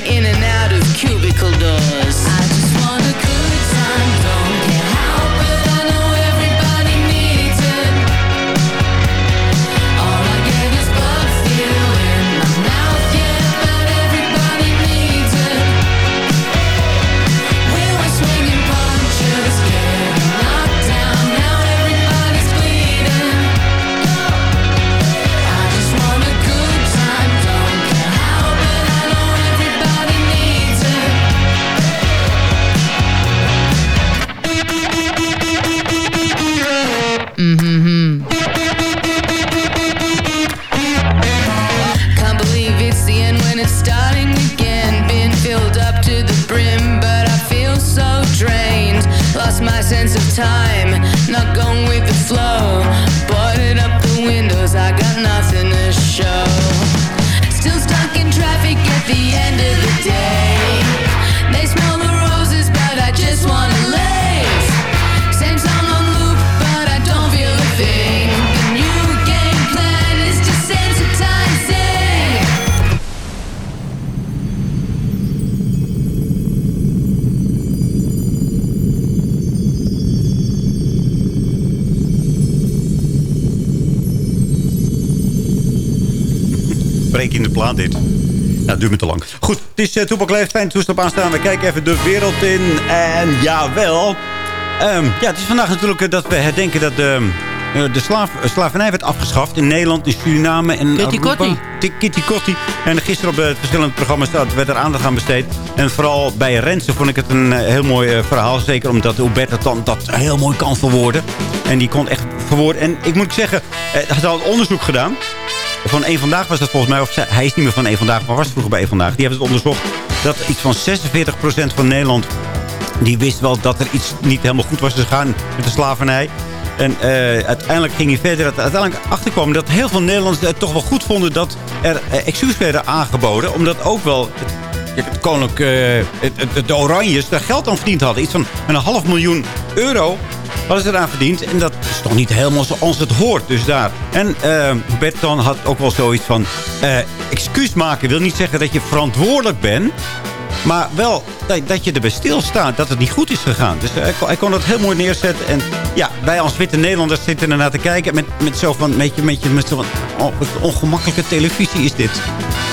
het duurt me te lang. Goed, het is uh, Toepak Leeft. Fijn toestel aanstaan. We kijken even de wereld in. En jawel. Ehm ja, het is vandaag natuurlijk eh, dat we herdenken dat de, eh, de slaaf, slavernij werd afgeschaft. In Nederland, in Suriname en Kitty. Kotti. Ti- Kitty Kotti. En gisteren op het verschillende programma's werd er aandacht aan besteed. En vooral bij Rensen vond ik het een heel mooi verhaal. Zeker omdat Hubert dan dat heel mooi kan verwoorden. En die kon echt verwoorden. En ik moet zeggen, hij had al onderzoek gedaan. Van één Vandaag was dat volgens mij. Of hij is niet meer van één Vandaag, maar was vroeger bij één Vandaag. Die hebben het onderzocht dat iets van 46% van Nederland... die wist wel dat er iets niet helemaal goed was gegaan met de slavernij. En eh, uiteindelijk ging hij verder. Dat uiteindelijk achterkwam dat heel veel Nederlanders het toch wel goed vonden... dat er excuus werden aangeboden. Omdat ook wel het, het koninklijk... eh, het- de Oranjes daar geld aan verdiend hadden. Iets van een half miljoen euro hadden ze eraan verdiend. En dat is toch niet helemaal zoals het hoort. Dus daar. En eh Berton had ook wel zoiets van... eh, excuus maken wil niet zeggen dat je verantwoordelijk bent... Maar wel dat, dat je erbij stilstaat dat het niet goed is gegaan. Dus hij, kon, hij kon dat heel mooi neerzetten. En ja, wij als witte Nederlanders zitten ernaar te kijken... met, met zo van, met je, met je, met zo van oh, wat ongemakkelijke televisie is dit.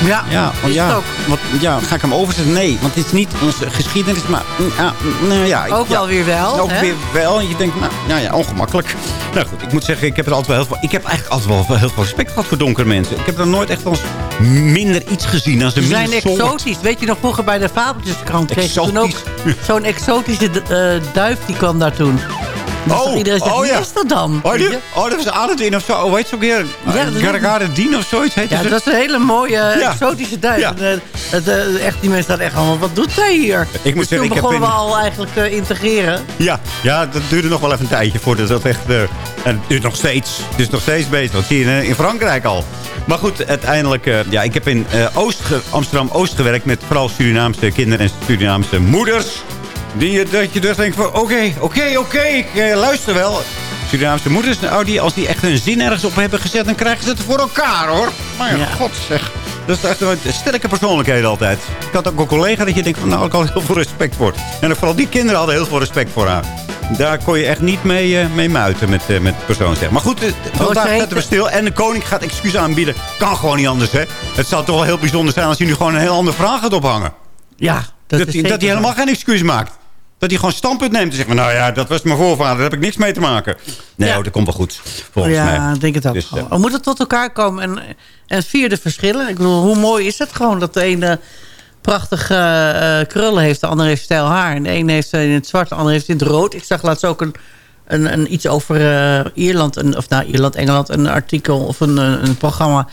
Ja, Ja, want is ja, het ook. Want, ja, ga ik hem overzetten? Nee, want het is niet onze geschiedenis, maar... mm, Ja, mm, nou ja, Ook ja, wel weer wel, Ook hè? weer wel. En je denkt, nou, nou ja, ongemakkelijk. Nou goed, ik moet zeggen, ik heb er altijd wel heel veel... Ik heb eigenlijk altijd wel heel veel respect gehad voor donkere mensen. Ik heb er nooit echt als minder iets gezien. Als Ze zijn minder soort. exotisch. Weet je nog, vroeger bij de Fabeltjeskrant toen ook zo'n exotische eh, duif die kwam daar toen. Dus toch iedereen zegt, wie is dat dan? Oh, die, Weet je? oh, dat was Aladdin of zo. Hoe heet ze ook weer? Ja, dat is- Gargaradin of zoiets heet Ja, dat is een hele mooie eh, Ja. exotische duif. Ja. En, eh, echt, die mensen dachten echt allemaal, wat doet zij hier? Ik moet dus zeggen, toen ik heb begonnen we in- al eigenlijk te integreren. Ja, ja, dat duurde nog wel even een tijdje voordat dat echt... eh, en het duurt nog steeds. Het is nog steeds bezig. Dat zie je in, Frankrijk al. Maar goed, uiteindelijk... eh, ja, ik heb in Oost Amsterdam-Oost gewerkt... met vooral Surinaamse kinderen en Surinaamse moeders. Die, je- dat je dus denkt van... Oké, oké, oké, ik eh, luister wel. Surinaamse moeders, nou, die, als die echt hun zin ergens op hebben gezet... dan krijgen ze het voor elkaar, hoor. Maar ja, god zeg. Dat is echt een sterke persoonlijkheden altijd. Ik had ook een collega dat je denkt van... nou, ik had heel veel respect voor. En vooral die kinderen hadden heel veel respect voor haar. Daar kon je echt niet mee, eh, mee muiten met, eh, met persoon zeg. Maar goed, eh, vandaag ze zetten we stil. En de koning gaat excuus aanbieden. Kan gewoon niet anders, hè. Het zou toch wel heel bijzonder zijn als hij nu gewoon een heel andere vraag gaat ophangen. Ja, Dat, dat, dat hij helemaal geen excuus maakt. Dat hij gewoon standpunt neemt en zegt... van, nou ja, dat was mijn voorvader, daar heb ik niks mee te maken. Nee, Ja. dat komt wel goed, volgens mij. Ja, ik denk het ook. Dus, eh, we moeten tot elkaar komen en, en vier de verschillen. Ik bedoel, hoe mooi is het gewoon dat de ene prachtige eh, krullen heeft, de andere heeft stijl haar. En de ene heeft in het zwart, de andere heeft het in het rood. Ik zag laatst ook een, een, een iets over eh, Ierland, een, of nou Ierland, Engeland, een artikel of een, een programma.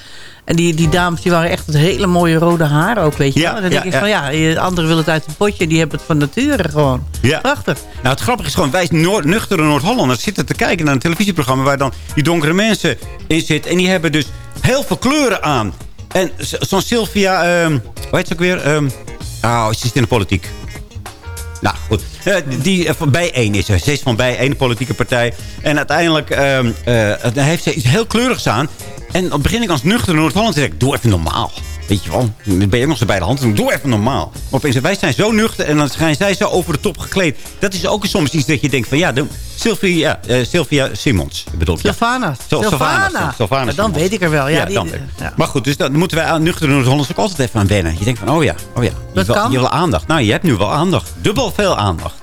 En die, die dames die waren echt met hele mooie rode haar ook, weet je Ja, wel. En dan ja, denk ik ja. van ja, je- anderen willen het uit een potje. Die hebben het van nature gewoon. Ja. Prachtig. Nou, het grappige is gewoon, wij Noord, nuchtere Noord-Hollanders zitten te kijken naar een televisieprogramma waar dan die donkere mensen in zitten. En die hebben dus heel veel kleuren aan. En zo'n Sylvia, ehm hoe heet ze ook weer? Oh, ze zit in de politiek. Nou, goed. Eh, die eh, van Bijeen is. Ze is van Bijeen, een politieke partij. En uiteindelijk ehm, eh, heeft ze iets heel kleurigs aan. En dan begin ik als nuchtere Noord-Holland te zeggen... doe even normaal. Weet je wel, dan ben je ook nog zo bij de hand. Doe even normaal. Maar opeens, wij zijn zo nuchter en dan zijn zij zo over de top gekleed. Dat is ook soms iets dat je denkt van... ja, doe- Sylvia, eh, Sylvia Simmons bedoel ik. Sylvana. Sylvana. Sylvana. Dan weet ik er wel. Ja, die- dan. ja. Maar goed, dus daar moeten wij aan nuchtere Noord-Hollanders ook altijd even aan wennen. Je denkt van, oh ja, oh ja. Je Dat wil, kan. je wil aandacht. Nou, je hebt nu wel aandacht. Dubbel veel aandacht.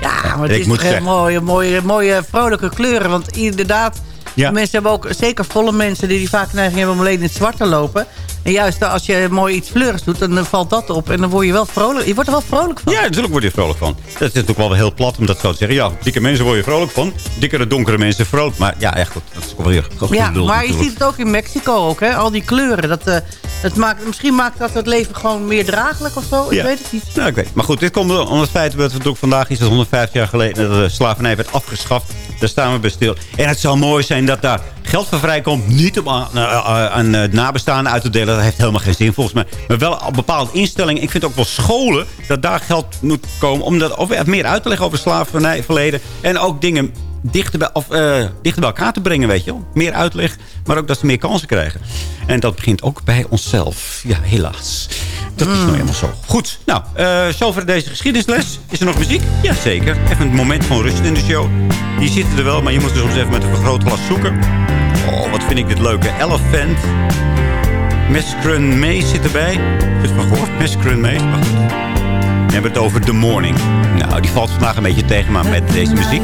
Ja, maar het is toch heel mooie, mooie, mooie vrolijke kleuren. Want inderdaad, Ja. mensen hebben ook, zeker volle mensen... die, die vaak neiging hebben om alleen in het zwart te lopen. En juist als je mooi iets fleurigs doet, dan valt dat op. En dan word je wel vrolijk. Je wordt er wel vrolijk van. Ja, natuurlijk word je er vrolijk van. Dat is natuurlijk wel heel plat om dat zo te zeggen. Ja, dikke mensen word je vrolijk van. Dikkere, donkere mensen vrolijk. Maar ja, echt goed. Dat is wel weer goed Ja, bedoeld maar je ziet het ook in Mexico ook, hè? Al die kleuren. Dat, eh, dat maakt, misschien maakt dat het leven gewoon meer draaglijk of zo. Ik weet het niet. Nou, ik weet. Maar goed, dit komt om het feit dat het ook vandaag is dat 150 jaar geleden dat de slavernij werd afgeschaft. Daar staan we bij stil. En het zou mooi zijn dat daar geld voor vrijkomt. Niet om aan, uh, aan uh, nabestaanden uit te delen. Dat heeft helemaal geen zin volgens mij. Maar wel een bepaalde instellingen. Ik vind ook wel scholen dat daar geld moet komen. Om dat of meer uit te leggen over slavernijverleden. En ook dingen dichter bij, of, uh, dichter bij elkaar te brengen, weet je wel. Meer uitleg, maar ook dat ze meer kansen krijgen. En dat begint ook bij onszelf. Ja, helaas. Dat is nou helemaal zo. Goed, nou, uh, zover deze geschiedenisles. Is er nog muziek? Jazeker. Even een moment van rust in de show. Die zitten er wel, maar je moet er soms even met een vergrootglas zoeken. Oh, wat vind ik dit leuke. Elephant. Mescrun Maze zit erbij. Het maar gehoord? Mescrun Maze, maar goed. We hebben het over The Morning. Nou, die valt vandaag een beetje tegen, maar met deze muziek.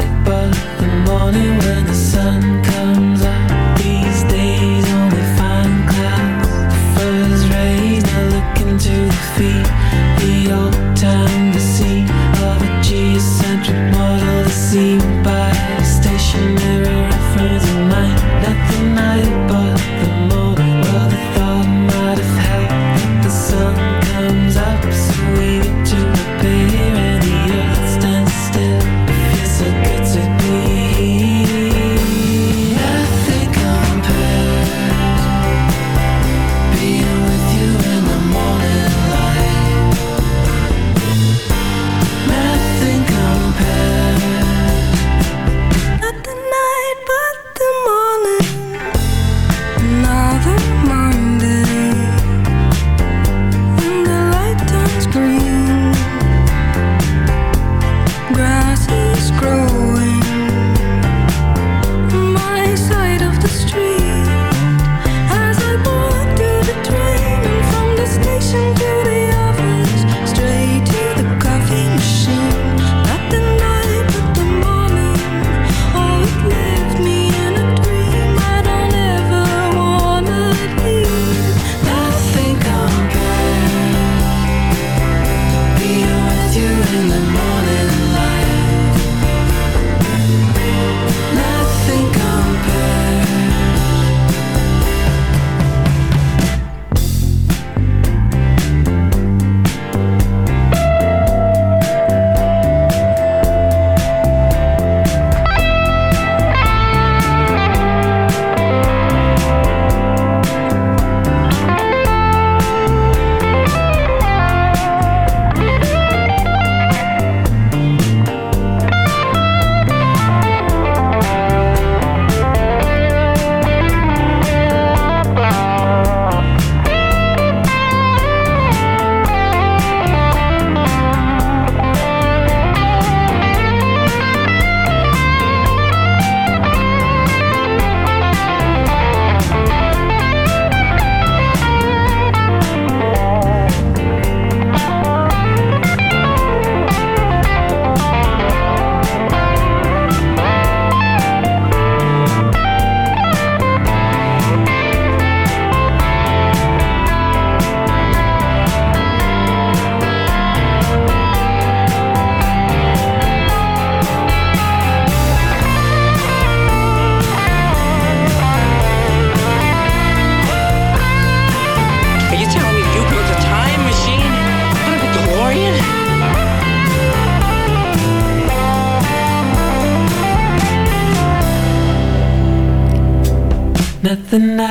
The night,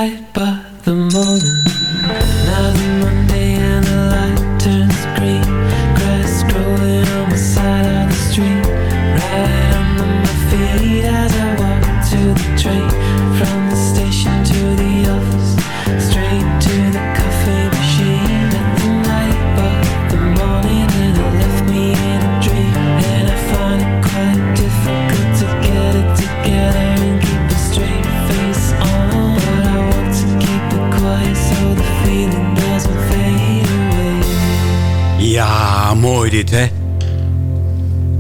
dit, hè?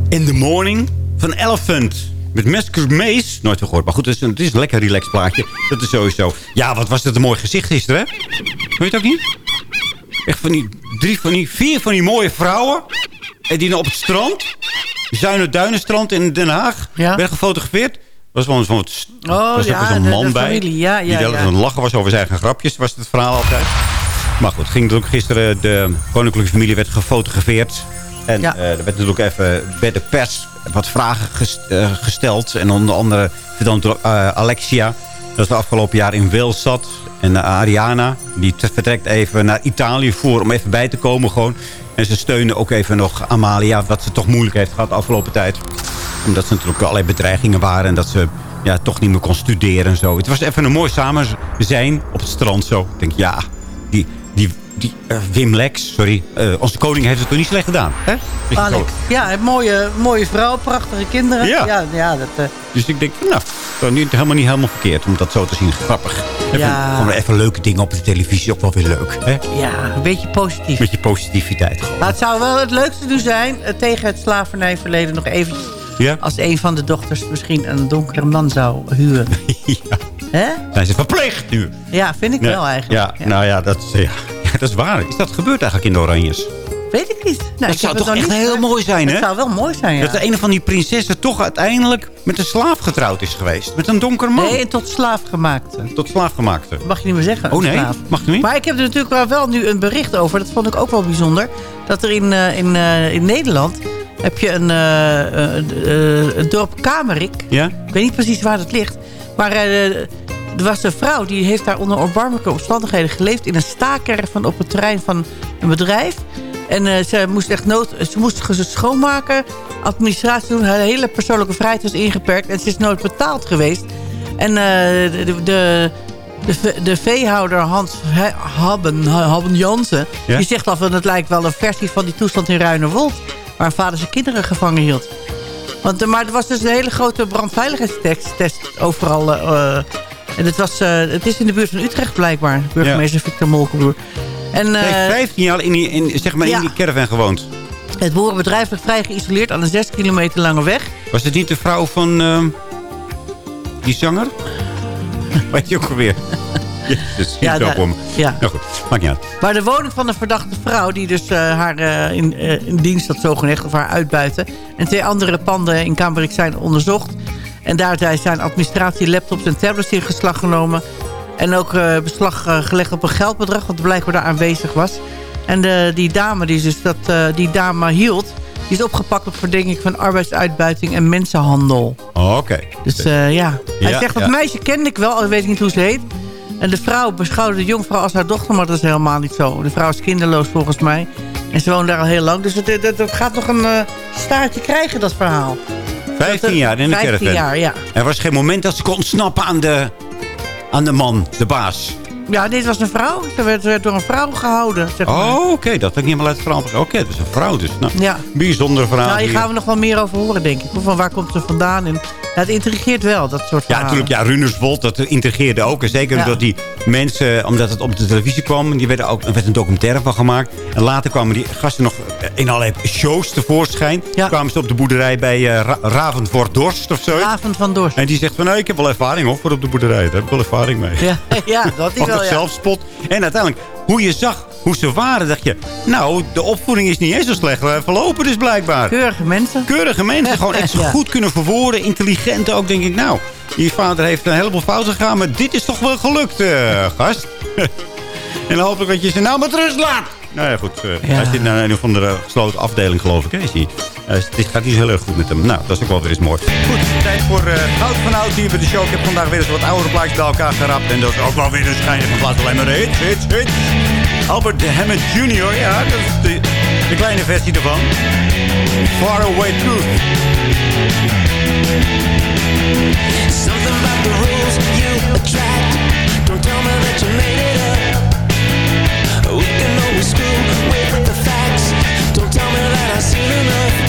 In the Morning van Elephant. Met Mesker Mace. Nooit van gehoord. Maar goed, het is, een, het is een lekker relaxed plaatje. Dat is sowieso. Ja, wat was dat een mooi gezicht gisteren, hè? Weet je het ook niet? Echt van die drie van die, vier van die mooie vrouwen. En die op het strand. Zuinen Duinenstrand in Den Haag. werden gefotografeerd. Er was wel eens van wat, Oh, was ja, zo'n de- man de bij. familie, ja, die ja, de ja. het lachen was over zijn eigen grapjes. Was het verhaal altijd. Maar goed, ging ook gisteren. De koninklijke familie werd gefotografeerd. En Ja. eh, er werd natuurlijk even bij de pers wat vragen eh, gesteld. En onder andere door eh, Alexia. Dat de afgelopen jaar in Wales zat. En Ariana, die vertrekt even naar Italië voor om even bij te komen gewoon. En ze steunen ook even nog Amalia, wat ze toch moeilijk heeft gehad de afgelopen tijd. Omdat ze natuurlijk allerlei bedreigingen waren. En dat ze ja, toch niet meer kon studeren en zo. Het was even een mooi samen zijn op het strand zo. Ik denk, ja, die, die, die eh, Wim Lex, sorry. eh, onze koning heeft het toch niet slecht gedaan. Hè? Alex. Ja, een mooie, mooie vrouw, prachtige kinderen. Ja. ja, ja, dat, eh, Dus ik denk, nou, niet, helemaal niet helemaal verkeerd om dat zo te zien. Grappig. Even, Ja. Gewoon even leuke dingen op de televisie, ook wel weer leuk. Hè? ja, een beetje positief. Beetje positiviteit. gewoon. Maar het zou wel het leukste nu zijn... tegen het slavernijverleden nog eventjes... Ja? als een van de dochters misschien een donkere man zou huwen. ja. Hè? Zijn ze verplicht nu? Ja, vind ik Nee. wel eigenlijk. Ja, nou ja dat, is- ja. Ja, dat is waar. Is dat gebeurd eigenlijk in de Oranjes? Weet ik niet. Nou, dat zou toch echt niet- heel mooi zijn, hè? Het zou wel mooi zijn, ja. Dat de een van die prinsessen toch uiteindelijk met een slaaf getrouwd is geweest. Met een donker man. Nee, tot slaaf gemaakt. Tot slaaf gemaakte. Mag je niet meer zeggen. Oh nee, slaaf. mag je niet? Maar ik heb er natuurlijk wel, nu een bericht over. Dat vond ik ook wel bijzonder. Dat er in, eh, in, eh, in Nederland heb je een, een dorp Kamerik. Ja? Ik weet niet precies waar dat ligt. Maar er was een vrouw die heeft daar onder erbarmelijke omstandigheden geleefd... in een staakerven op het terrein van een bedrijf. En eh, ze moest echt nood, ze moest ge- schoonmaken, administratie doen. Haar hele persoonlijke vrijheid was ingeperkt. En ze is nooit betaald geweest. En eh, de, de, de, de, ve- de veehouder Hans He- Habben, Habben Jansen... Ja? die zegt al van het lijkt wel een versie van die toestand in Ruinerwold... waar vader zijn kinderen gevangen hield. Want, eh, maar er was dus een hele grote brandveiligheidstest test overal. En het, was, eh, het is in de buurt van Utrecht blijkbaar. Burgemeester Victor Molkenboer. En, Hij eh, heeft 15 jaar in die, in, zeg maar ja. in die caravan gewoond. het boerenbedrijf werd vrij geïsoleerd aan een 6 kilometer lange weg. Was het niet de vrouw van ehm, die zanger? Weet je ook alweer? Jezus, Ja, daar- om. ja. Nou goed, maakt niet uit. Maar de woning van de verdachte vrouw... die dus eh, haar eh, in, eh, in dienst had zogenaamd of haar uitbuiten... en twee andere panden in Kamerik zijn onderzocht. En daar zijn administratie, laptops en tablets in geslag genomen. En ook eh, beslag eh, gelegd op een geldbedrag... wat blijkbaar daar aanwezig was. En de, die dame die dus dat, eh, die dame hield... die is opgepakt op verdenking van arbeidsuitbuiting en mensenhandel. Oh, Oké. Dus eh, ja, hij Ja, zegt dat ja. meisje kende ik wel, al weet ik niet hoe ze heet. En de vrouw beschouwde de jongvrouw als haar dochter, maar dat is helemaal niet zo. De vrouw is kinderloos volgens mij. En ze woont daar al heel lang. Dus het gaat nog een eh, staartje krijgen, dat verhaal. 15 jaar in de 15 caravan. jaar, ja. Er was geen moment dat ze kon ontsnappen aan de, aan de man, de baas. Ja, dit was een vrouw. Ze werd, werd door een vrouw gehouden, zeg maar. Oh, oké. Dat had ik niet helemaal uit het verhaal. Oké, dat is een vrouw dus. Nou, Ja. Bijzonder verhaal. Nou, hier. gaan we nog wel meer over horen, denk ik. Van waar komt ze vandaan? En, ja, het intrigeert wel, dat soort Ja, natuurlijk. Ja, dat intrigeerde ook. En zeker Ja. omdat die mensen, omdat het op de televisie kwam... die werden ook, er werd een documentaire van gemaakt. En later kwamen die gasten nog in allerlei shows tevoorschijn. Kwamen ze op de boerderij bij eh Ra Ravensvoort Dorst of zo. Raven van Dorst. En die zegt van, nee, ik heb wel ervaring hoor, voor op de boerderij. Daar heb ik wel ervaring mee. Ja, ja dat Of wel, ja. zelfspot. En uiteindelijk, hoe je zag hoe ze waren, dacht je... Nou, de opvoeding is niet eens zo slecht verlopen dus blijkbaar. Keurige mensen. Keurige mensen. Gewoon echt zo Ja. goed kunnen verwoorden. Intelligent ook, denk ik. Nou, je vader heeft een heleboel fouten gegaan. Maar dit is toch wel gelukt, eh, gast. en dan hopelijk dat je ze nou met rust laat. Nou ja, goed. eh, Ja. Hij zit in een of andere gesloten afdeling, geloof ik. Hè, is hij. Eh, het gaat niet zo heel erg goed met hem. Nou, dat is ook wel weer eens mooi. Goed, tijd voor uh, goud van oud hier bij de show. Ik heb vandaag weer eens wat oude plaatjes bij elkaar gerapt. En dat is ook wel weer een schijnig van plaats alleen maar de hits, hits, hits. Albert Hammond Jr., ja, dat is de, de kleine versie ervan. Far Away Truth. Something about the rules you attract. Don't tell me that you made it up. We can always screw with the facts. Don't tell me that I've seen enough.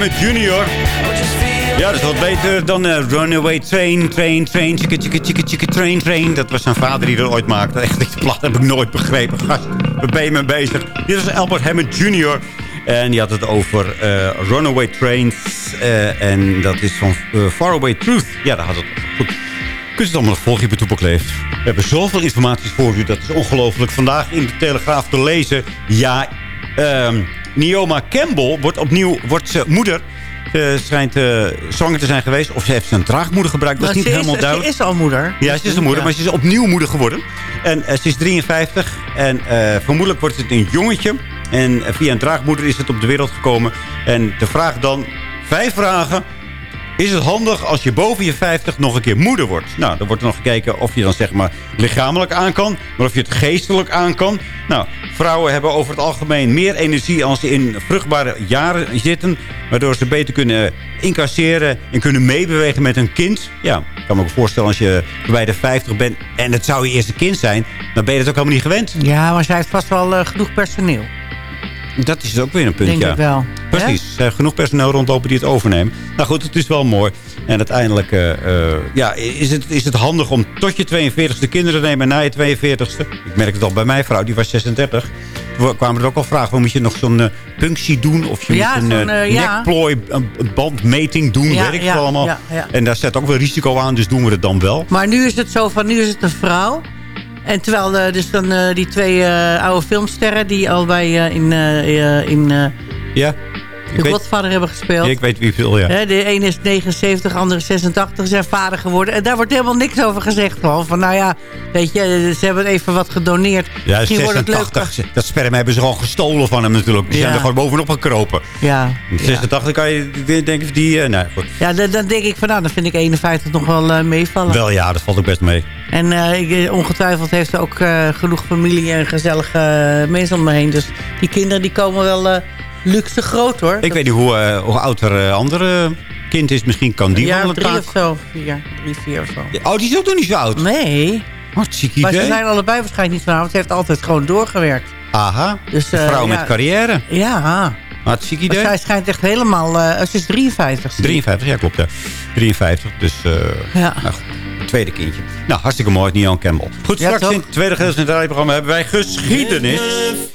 Hammond Jr. Ja, dat is wat beter dan eh, Runaway Train, Train, Train, chicka, chicka, chicka, chicka, Train, Train. Dat was zijn vader die dat ooit maakte. Echt, die plat heb ik nooit begrepen. Gast, waar ben je mee bezig? Dit is Albert Hammond Jr. En die had het over eh, Runaway Trains. eh, en dat is van Faraway Truth. Ja, daar had het goed. Kunt het allemaal volgen bij Toepak Leeft? We hebben zoveel informatie voor u. Dat is ongelooflijk. Vandaag in de Telegraaf te lezen. Ja, ehm Nioma Campbell wordt opnieuw wordt ze moeder. Ze schijnt eh, zwanger te zijn geweest. Of ze heeft een draagmoeder gebruikt. Dat is Maar niet helemaal is, duidelijk. Ze is al moeder. Ja, ze is een moeder, Ja. maar ze is opnieuw moeder geworden. En eh, ze is 53 en eh, vermoedelijk wordt het een jongetje. En via een draagmoeder is het op de wereld gekomen. En de vraag dan, vijf vragen. Is het handig als je boven je 50 nog een keer moeder wordt? Nou, dan wordt er nog gekeken of je dan zeg maar lichamelijk aan kan. Maar of je het geestelijk aan kan. Nou, vrouwen hebben over het algemeen meer energie als ze in vruchtbare jaren zitten. Waardoor ze beter kunnen incasseren en kunnen meebewegen met hun kind. Ja, ik kan me ook voorstellen als je bij de 50 bent en het zou je eerste kind zijn. Dan ben je het ook helemaal niet gewend. Ja, maar zij heeft vast wel eh, genoeg personeel. Dat is ook weer een punt, Denk ja. ik wel. Precies. Ze hebben genoeg personeel rondlopen die het overnemen. Nou goed, het is wel mooi. En uiteindelijk eh, eh, ja, is, het, is het handig om tot je 42ste kinderen te nemen na je 42ste. Ik merk het al bij mijn vrouw, die was 36. we- kwamen er ook al vragen. Moet je nog zo'n eh, punctie doen? Of je Ja, moet een zo'n, ja. nekplooi, een bandmeting doen. Ja, weet ik ja, veel allemaal. En daar zit ook wel risico aan. Dus doen we het dan wel. Maar nu is het zo van, nu is het een vrouw. En terwijl eh, dus dan eh, die twee eh, oude filmsterren... die al bij in, in Ja. Weet- Godfather hebben gespeeld. Ik weet wie veel, ja. De ene is 79, de andere is 86, zijn vader geworden. En daar wordt helemaal niks over gezegd. Van, van nou ja, weet je, ze hebben even wat gedoneerd. Ja, Misschien wordt het leuk. 86. Dat sperma hebben ze gewoon gestolen van hem natuurlijk. Die zijn Ja. er gewoon bovenop gekropen. Ja, In 86 kan je weer denken die... eh, nee, goed. ja dan, dan denk ik van nou, dan vind ik 51 nog wel eh, meevallen. Wel ja, dat valt ook best mee. En eh, ik, ongetwijfeld heeft ze ook genoeg familie en gezellige mensen om me heen. Dus die kinderen die komen wel luxe groot hoor. Ik weet niet hoe, eh, hoe oud er eh, andere kind is. Misschien kan die wel een drie taak- of zo. Vier, drie, vier of zo. Oh, die is ook nog niet zo oud? Nee. Hartstikke Maar idee. ze zijn allebei waarschijnlijk niet haar, want ze heeft altijd gewoon doorgewerkt. Aha, Dus, eh, vrouw ja. met carrière. Ja. Hartstikke Maar idee. zij schijnt echt helemaal... eh, ze is 53. zie ik. 53, ja klopt. Ja. 53, dus eh Ja. nou, tweede kindje. Nou, hartstikke mooi, Nian Campbell. Goed, Ja, straks toch? in het tweede gedeelte van het radioprogramma hebben wij geschiedenis.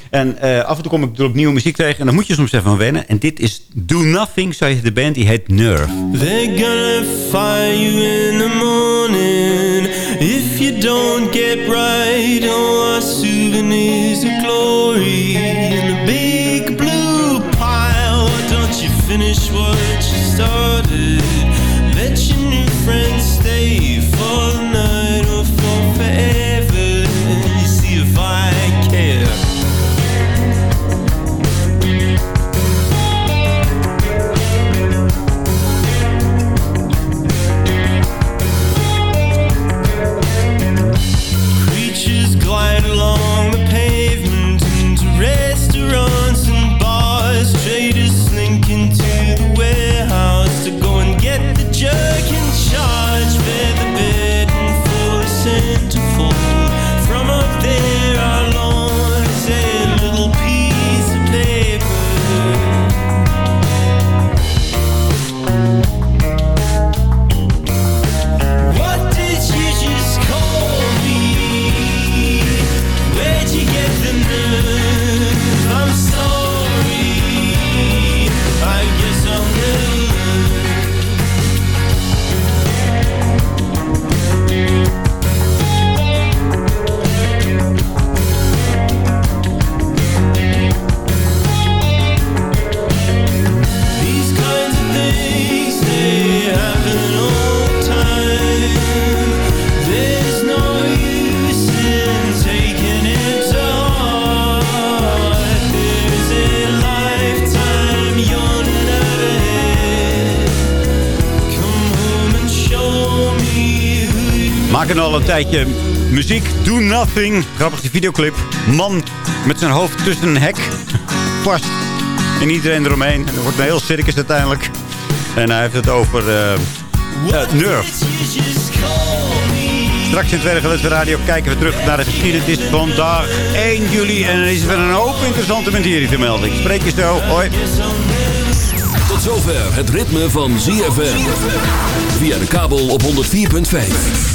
En eh, af en toe kom ik natuurlijk nieuwe muziek tegen. En dan moet je soms even aan wennen. En dit is Do Nothing, zo heet de band. Die heet Nerve. They're gonna fire you in the morning if you don't get right. Oh, our souvenirs of glory muziek. Do Nothing. Grappig die videoclip. Man met zijn hoofd tussen een hek. Vast. En iedereen eromheen. En er wordt een heel circus uiteindelijk. En hij heeft het over eh, Nerve. Straks in tweede geluid van de radio kijken we terug naar de geschiedenis. Het is vandaag 1 juli en er is weer een hoop interessante materie te melden. Ik spreek je zo. Hoi. Tot zover het ritme van ZFM. Via de kabel op 104.5.